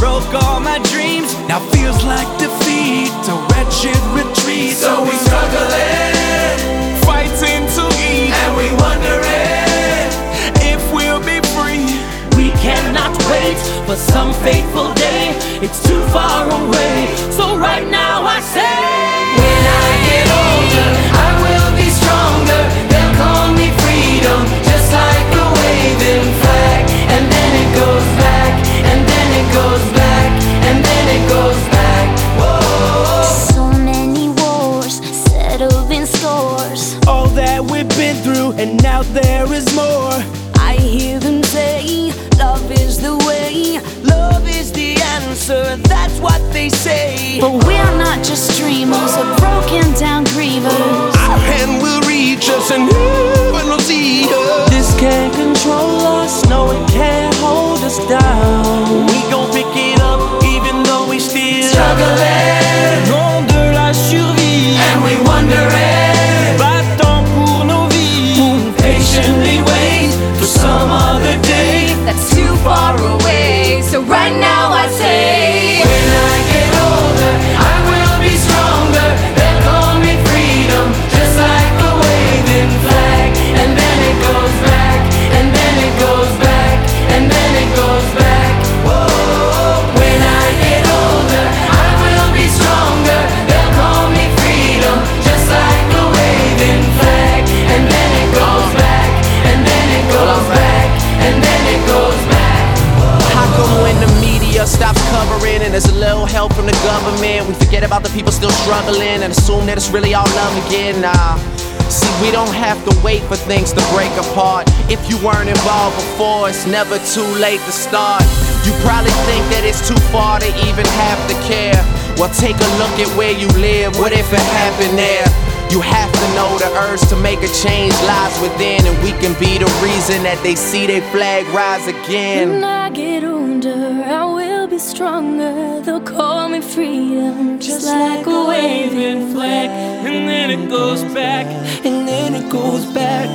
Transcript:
broke all my dreams. Now feels like defeat, a wretched retreat. So we struggling, fighting to eat, and we wondering if we'll be free. We cannot wait for some fateful day. It's too far away. So right now I say, in scores. All that we've been through, and now there is more. I hear them say, love is the way, love is the answer. That's what they say. But we're not just dreamers or broken down grievers. Our hand will reach us, and heaven will see us. This can't control us, no, it can't hold us down. Media stops covering and there's a little help from the government, we forget about the people still struggling and assume that it's really all love again? Nah. See, we don't have to wait for things to break apart. If you weren't involved before, it's never too late to start. You probably think that it's too far to even have to care. Well, take a look at where you live. What if it happened there? You have to know the urge to make a change lies within, and we can be the reason that they see their flag rise again. Stronger. They'll call me freedom, just, like, a waving flag. And then it goes back, and then it goes back.